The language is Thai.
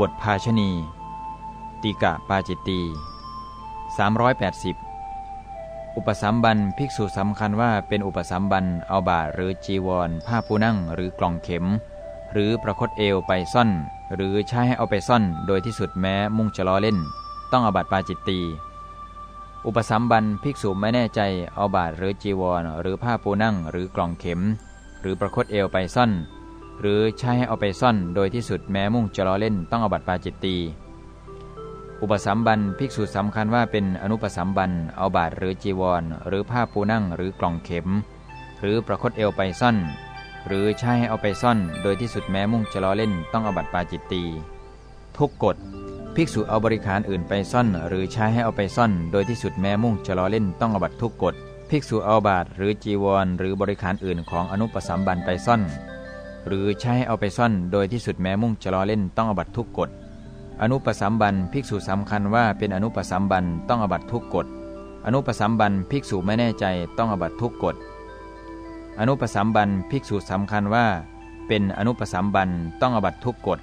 บทภาชณี ติกะปาจิตตี380 อุปสัมบันภิกษุสำคัญว่าเป็นอุปสัมบันเอาบาหรือจีวร ผ้าปูนั่งหรือกล่องเข็ม หรือประคตเอวไปซ่อน หรือใช้ให้เอาไปซ่อน โดยที่สุดแม้มุ่งจะล้อเล่น ต้องอบัตปาจิตตีอุปสัมบันภิกษุไม่แน่ใจเอาบาหรือจีวร หรือผ้าปูนั่งหรือกล่องเข็ม หรือประคตเอวไปซ่อน หรือใช้ให้เอาไปซ่อนโดยที่สุดแม้มุ่งจะล้อเล่นต้องอบัตปาจิตตีอุปสัมบันภิกษุสำคัญว่าเป็นอนุปสัมบันเอาบาทหรือจีวร หรือผ้าปูนั่งหรือกล่องเข็ม หรือประคตเอวไปซ่อน หรือใช้ให้เอาไปซ่อน โดยที่สุดแม้มุ่งจะล้อเล่นต้องอบัตปาจิตตีทุกกฎภิกษุเอาบริขารอื่นไปซ่อน หรือใช้ให้เอาไปซ่อน โดยที่สุดแม้มุ่งจะล้อเล่นต้องอบัตทุกกฎภิกษุเอาบาทหรือจีวร หรือบริขารอื่นของอนุปสัมบันไปซ่อน หรือใช้เอาไปซ่อนโดยที่สุดแม้มุ่งจะล้อเล่นต้องอบัตทุกกฎ อนุปสัมบันภิกษุสำคัญว่าเป็นอนุปสัมบันต้องอบัตทุกกฎ อนุปสัมบันภิกษุไม่แน่ใจต้องอบัตทุกกฎ อนุปสัมบันภิกษุสำคัญว่า เป็นอนุปสัมบันต้องอบัตทุกกฎ